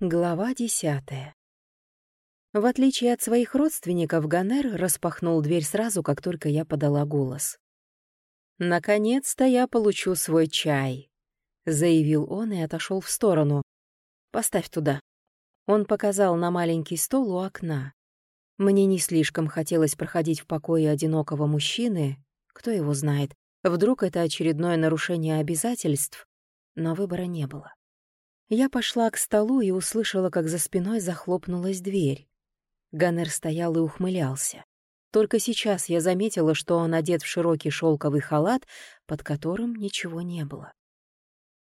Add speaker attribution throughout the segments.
Speaker 1: Глава десятая. В отличие от своих родственников, Ганер распахнул дверь сразу, как только я подала голос. «Наконец-то я получу свой чай», — заявил он и отошел в сторону. «Поставь туда». Он показал на маленький стол у окна. Мне не слишком хотелось проходить в покое одинокого мужчины. Кто его знает, вдруг это очередное нарушение обязательств, но выбора не было. Я пошла к столу и услышала, как за спиной захлопнулась дверь. Ганнер стоял и ухмылялся. Только сейчас я заметила, что он одет в широкий шелковый халат, под которым ничего не было.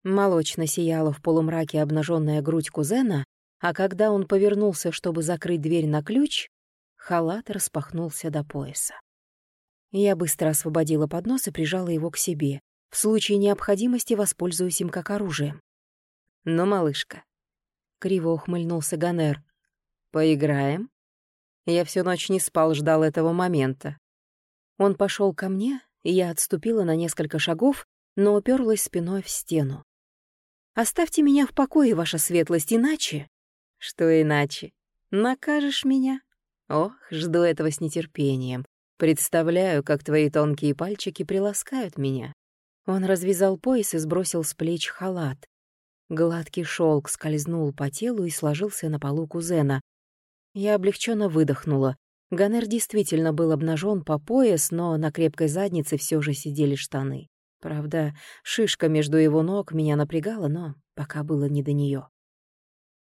Speaker 1: Молочно сияла в полумраке обнаженная грудь кузена, а когда он повернулся, чтобы закрыть дверь на ключ, халат распахнулся до пояса. Я быстро освободила поднос и прижала его к себе. В случае необходимости воспользуюсь им как оружием. «Ну, малышка», — криво ухмыльнулся Ганер, — «поиграем?» Я всю ночь не спал, ждал этого момента. Он пошел ко мне, и я отступила на несколько шагов, но уперлась спиной в стену. «Оставьте меня в покое, ваша светлость, иначе...» «Что иначе? Накажешь меня?» «Ох, жду этого с нетерпением. Представляю, как твои тонкие пальчики приласкают меня». Он развязал пояс и сбросил с плеч халат. Гладкий шелк скользнул по телу и сложился на полу кузена. Я облегченно выдохнула. Ганер действительно был обнажен по пояс, но на крепкой заднице все же сидели штаны. Правда, шишка между его ног меня напрягала, но пока было не до нее.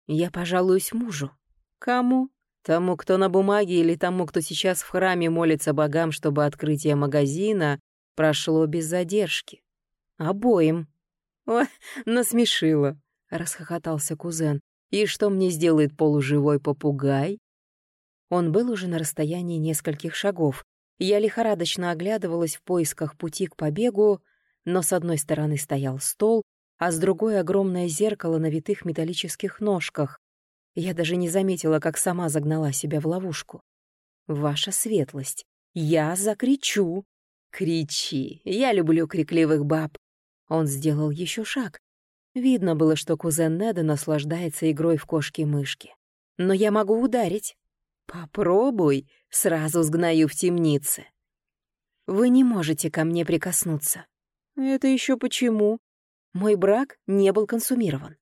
Speaker 1: Я пожалуюсь мужу. Кому? Тому, кто на бумаге, или тому, кто сейчас в храме молится богам, чтобы открытие магазина прошло без задержки? Обоим. «Ой, насмешила», — расхохотался кузен. «И что мне сделает полуживой попугай?» Он был уже на расстоянии нескольких шагов. Я лихорадочно оглядывалась в поисках пути к побегу, но с одной стороны стоял стол, а с другой — огромное зеркало на витых металлических ножках. Я даже не заметила, как сама загнала себя в ловушку. «Ваша светлость, я закричу!» «Кричи! Я люблю крикливых баб!» Он сделал еще шаг. Видно было, что кузен Неда наслаждается игрой в кошки-мышки. «Но я могу ударить». «Попробуй, сразу сгною в темнице». «Вы не можете ко мне прикоснуться». «Это еще почему?» «Мой брак не был консумирован».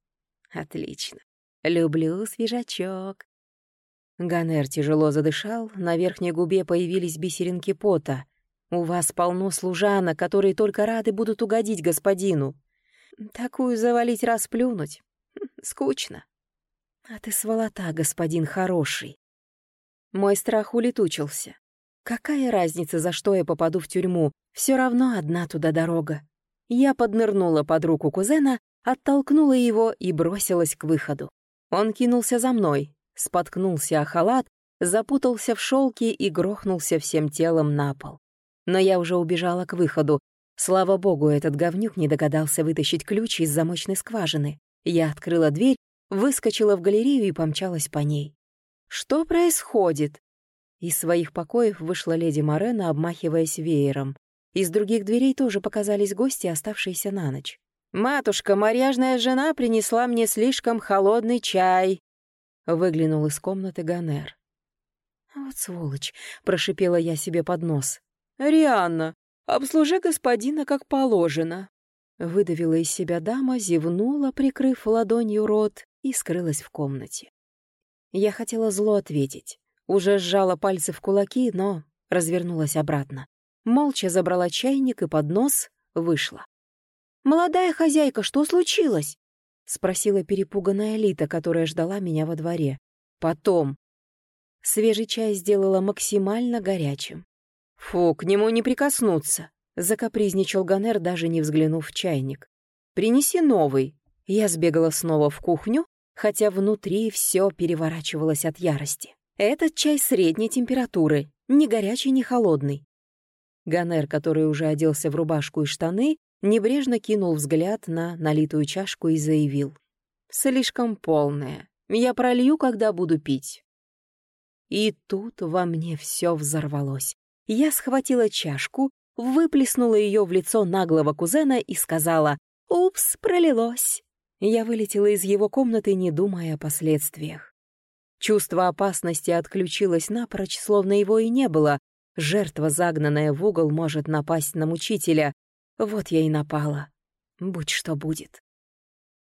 Speaker 1: «Отлично. Люблю свежачок». Ганер тяжело задышал, на верхней губе появились бисеринки пота. У вас полно служанок, которые только рады будут угодить господину. Такую завалить расплюнуть. Скучно. А ты сволота, господин хороший. Мой страх улетучился. Какая разница, за что я попаду в тюрьму? Все равно одна туда дорога. Я поднырнула под руку кузена, оттолкнула его и бросилась к выходу. Он кинулся за мной, споткнулся о халат, запутался в шелке и грохнулся всем телом на пол но я уже убежала к выходу. Слава богу, этот говнюк не догадался вытащить ключ из замочной скважины. Я открыла дверь, выскочила в галерею и помчалась по ней. «Что происходит?» Из своих покоев вышла леди Морена, обмахиваясь веером. Из других дверей тоже показались гости, оставшиеся на ночь. «Матушка, марьяжная жена принесла мне слишком холодный чай», — выглянул из комнаты Ганер. «Вот сволочь», — прошипела я себе под нос. «Рианна, обслужи господина как положено». Выдавила из себя дама, зевнула, прикрыв ладонью рот, и скрылась в комнате. Я хотела зло ответить. Уже сжала пальцы в кулаки, но развернулась обратно. Молча забрала чайник и поднос, вышла. «Молодая хозяйка, что случилось?» — спросила перепуганная Лита, которая ждала меня во дворе. «Потом». Свежий чай сделала максимально горячим. «Фу, к нему не прикоснуться», — закапризничал Ганер, даже не взглянув в чайник. «Принеси новый». Я сбегала снова в кухню, хотя внутри все переворачивалось от ярости. Этот чай средней температуры, ни горячий, ни холодный. Ганер, который уже оделся в рубашку и штаны, небрежно кинул взгляд на налитую чашку и заявил. «Слишком полная. Я пролью, когда буду пить». И тут во мне все взорвалось. Я схватила чашку, выплеснула ее в лицо наглого кузена и сказала «Упс, пролилось». Я вылетела из его комнаты, не думая о последствиях. Чувство опасности отключилось напрочь, словно его и не было. Жертва, загнанная в угол, может напасть на мучителя. Вот я и напала. Будь что будет.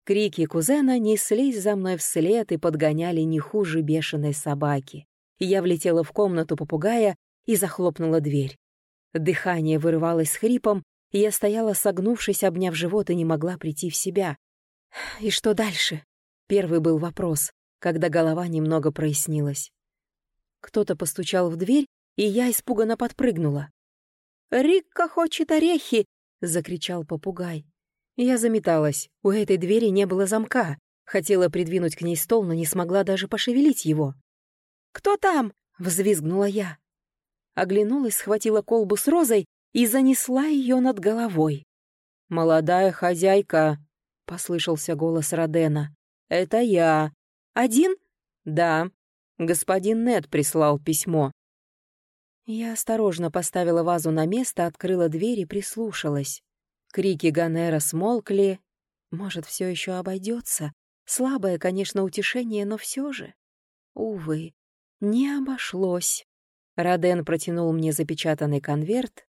Speaker 1: Крики кузена неслись за мной вслед и подгоняли не хуже бешеной собаки. Я влетела в комнату попугая и захлопнула дверь. Дыхание вырывалось с хрипом, и я стояла, согнувшись, обняв живот, и не могла прийти в себя. «И что дальше?» — первый был вопрос, когда голова немного прояснилась. Кто-то постучал в дверь, и я испуганно подпрыгнула. «Рикка хочет орехи!» — закричал попугай. Я заметалась. У этой двери не было замка. Хотела придвинуть к ней стол, но не смогла даже пошевелить его. «Кто там?» — взвизгнула я. Оглянулась, схватила колбу с розой и занесла ее над головой. «Молодая хозяйка», — послышался голос Родена. «Это я». «Один?» «Да. Господин Нед прислал письмо». Я осторожно поставила вазу на место, открыла дверь и прислушалась. Крики Ганера смолкли. Может, все еще обойдется. Слабое, конечно, утешение, но все же. Увы, не обошлось. Роден протянул мне запечатанный конверт,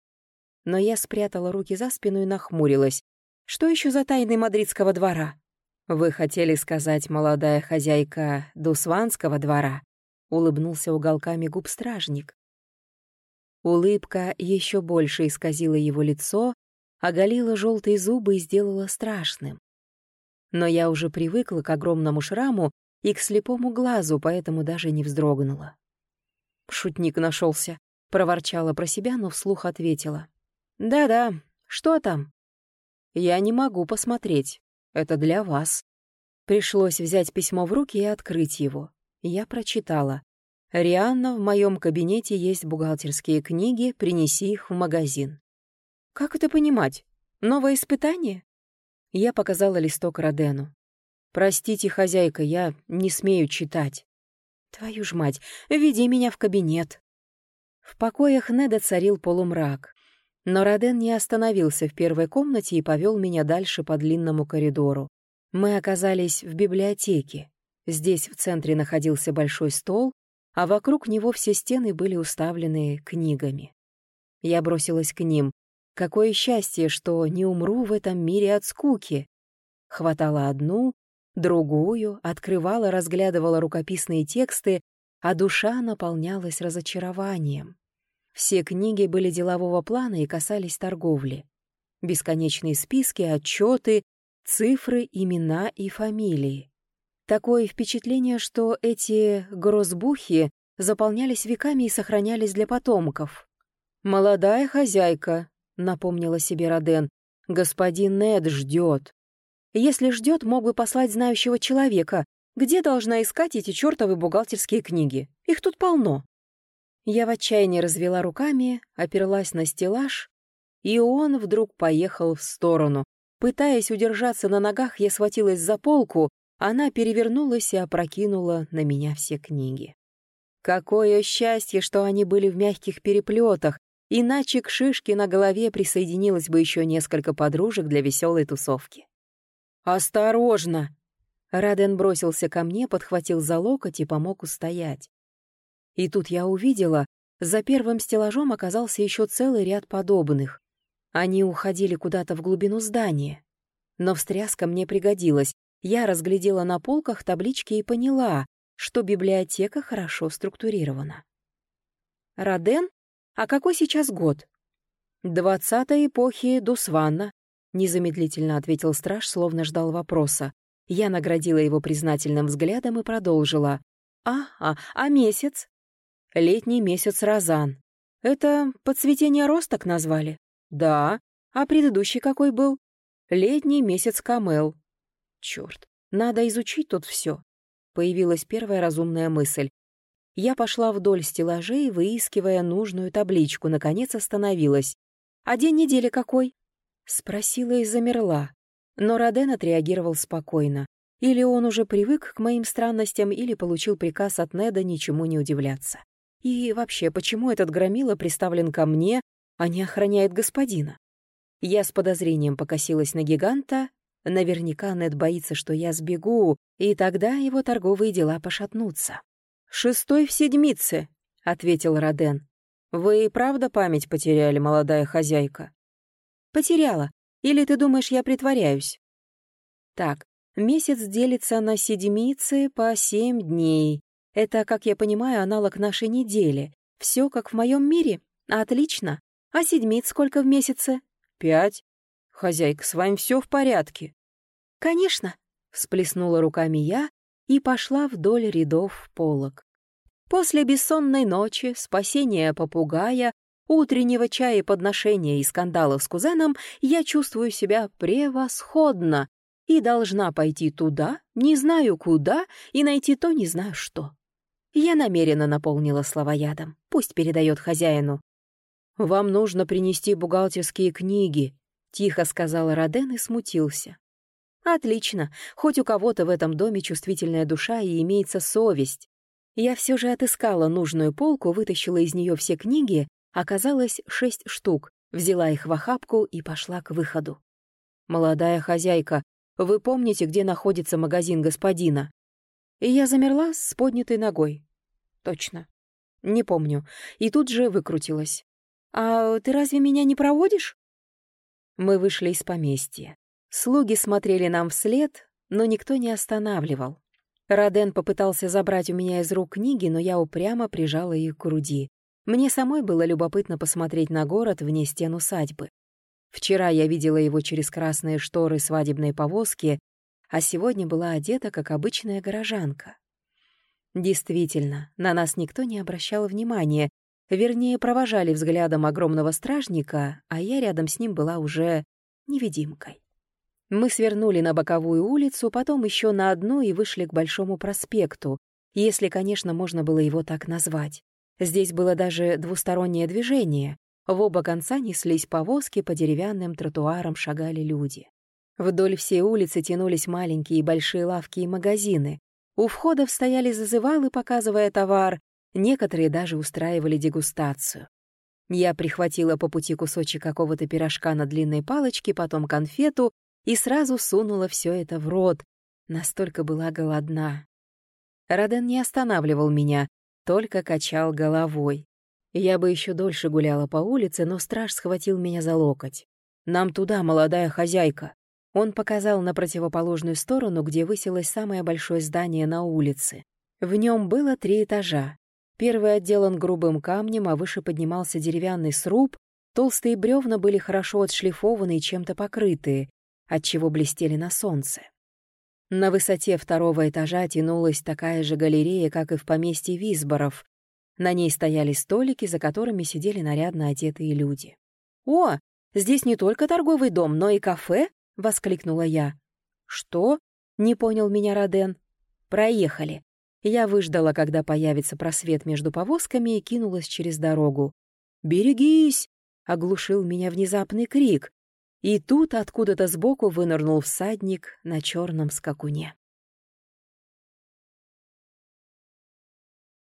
Speaker 1: но я спрятала руки за спину и нахмурилась. Что еще за тайны мадридского двора? Вы хотели сказать, молодая хозяйка Дусванского двора? Улыбнулся уголками губ стражник. Улыбка еще больше исказила его лицо, оголила желтые зубы и сделала страшным. Но я уже привыкла к огромному шраму и к слепому глазу, поэтому даже не вздрогнула. Шутник нашелся, проворчала про себя, но вслух ответила. «Да-да, что там?» «Я не могу посмотреть. Это для вас». Пришлось взять письмо в руки и открыть его. Я прочитала. «Рианна, в моем кабинете есть бухгалтерские книги, принеси их в магазин». «Как это понимать? Новое испытание?» Я показала листок Родену. «Простите, хозяйка, я не смею читать». «Твою ж мать, веди меня в кабинет». В покоях Неда царил полумрак. Но Роден не остановился в первой комнате и повел меня дальше по длинному коридору. Мы оказались в библиотеке. Здесь в центре находился большой стол, а вокруг него все стены были уставлены книгами. Я бросилась к ним. Какое счастье, что не умру в этом мире от скуки. Хватала одну, другую, открывала, разглядывала рукописные тексты, а душа наполнялась разочарованием. Все книги были делового плана и касались торговли. Бесконечные списки, отчеты, цифры, имена и фамилии. Такое впечатление, что эти грозбухи заполнялись веками и сохранялись для потомков. «Молодая хозяйка», — напомнила себе Роден. «Господин Нед ждет». «Если ждет, мог бы послать знающего человека. Где должна искать эти чертовы бухгалтерские книги? Их тут полно». Я в отчаянии развела руками, оперлась на стеллаж, и он вдруг поехал в сторону. Пытаясь удержаться на ногах, я схватилась за полку, она перевернулась и опрокинула на меня все книги. Какое счастье, что они были в мягких переплетах, Иначе к шишке на голове присоединилось бы еще несколько подружек для веселой тусовки. «Осторожно!» Раден бросился ко мне, подхватил за локоть и помог устоять. И тут я увидела, за первым стеллажом оказался еще целый ряд подобных. Они уходили куда-то в глубину здания. Но встряска мне пригодилась. Я разглядела на полках таблички и поняла, что библиотека хорошо структурирована. Раден а какой сейчас год? Двадцатой эпохи Дусванна, незамедлительно ответил страж, словно ждал вопроса. Я наградила его признательным взглядом и продолжила. А, а, месяц? Летний месяц Розан. Это подцветение росток назвали? Да. А предыдущий какой был? Летний месяц Камел. Черт, надо изучить тут все. Появилась первая разумная мысль. Я пошла вдоль стеллажей, выискивая нужную табличку, наконец остановилась. «А день недели какой?» Спросила и замерла. Но Роден отреагировал спокойно. Или он уже привык к моим странностям, или получил приказ от Неда ничему не удивляться. И вообще, почему этот громила приставлен ко мне, а не охраняет господина? Я с подозрением покосилась на гиганта Наверняка Нед боится, что я сбегу, и тогда его торговые дела пошатнутся. «Шестой в седмице», — ответил Роден. «Вы и правда память потеряли, молодая хозяйка?» «Потеряла. Или ты думаешь, я притворяюсь?» «Так, месяц делится на седмицы по семь дней. Это, как я понимаю, аналог нашей недели. Все как в моем мире? Отлично. А седмиц сколько в месяце?» «Пять. Хозяйка, с вами все в порядке?» «Конечно», — всплеснула руками я и пошла вдоль рядов полок. После бессонной ночи, спасения попугая, утреннего чая и подношения и скандалов с кузеном я чувствую себя превосходно и должна пойти туда, не знаю куда, и найти то не знаю что. Я намеренно наполнила слова ядом. Пусть передает хозяину. «Вам нужно принести бухгалтерские книги», — тихо сказал Роден и смутился. «Отлично. Хоть у кого-то в этом доме чувствительная душа и имеется совесть. Я все же отыскала нужную полку, вытащила из нее все книги, оказалось шесть штук, взяла их в охапку и пошла к выходу. «Молодая хозяйка, вы помните, где находится магазин господина?» И я замерла с поднятой ногой. «Точно. Не помню. И тут же выкрутилась. «А ты разве меня не проводишь?» Мы вышли из поместья. Слуги смотрели нам вслед, но никто не останавливал. Роден попытался забрать у меня из рук книги, но я упрямо прижала их к груди. Мне самой было любопытно посмотреть на город вне стен усадьбы. Вчера я видела его через красные шторы свадебной повозки, а сегодня была одета, как обычная горожанка. Действительно, на нас никто не обращал внимания, вернее, провожали взглядом огромного стражника, а я рядом с ним была уже невидимкой. Мы свернули на боковую улицу, потом еще на одну и вышли к Большому проспекту, если, конечно, можно было его так назвать. Здесь было даже двустороннее движение. В оба конца неслись повозки, по деревянным тротуарам шагали люди. Вдоль всей улицы тянулись маленькие и большие лавки и магазины. У входов стояли зазывалы, показывая товар, некоторые даже устраивали дегустацию. Я прихватила по пути кусочек какого-то пирожка на длинной палочке, потом конфету и сразу сунула все это в рот. Настолько была голодна. Роден не останавливал меня, только качал головой. Я бы еще дольше гуляла по улице, но страж схватил меня за локоть. «Нам туда, молодая хозяйка!» Он показал на противоположную сторону, где высилось самое большое здание на улице. В нем было три этажа. Первый отделан грубым камнем, а выше поднимался деревянный сруб, толстые бревна были хорошо отшлифованы и чем-то покрытые, отчего блестели на солнце. На высоте второго этажа тянулась такая же галерея, как и в поместье Висборов. На ней стояли столики, за которыми сидели нарядно одетые люди. «О, здесь не только торговый дом, но и кафе?» — воскликнула я. «Что?» — не понял меня Роден. «Проехали». Я выждала, когда появится просвет между повозками, и кинулась через дорогу. «Берегись!» — оглушил меня внезапный крик. И тут откуда-то сбоку вынырнул всадник на черном скакуне.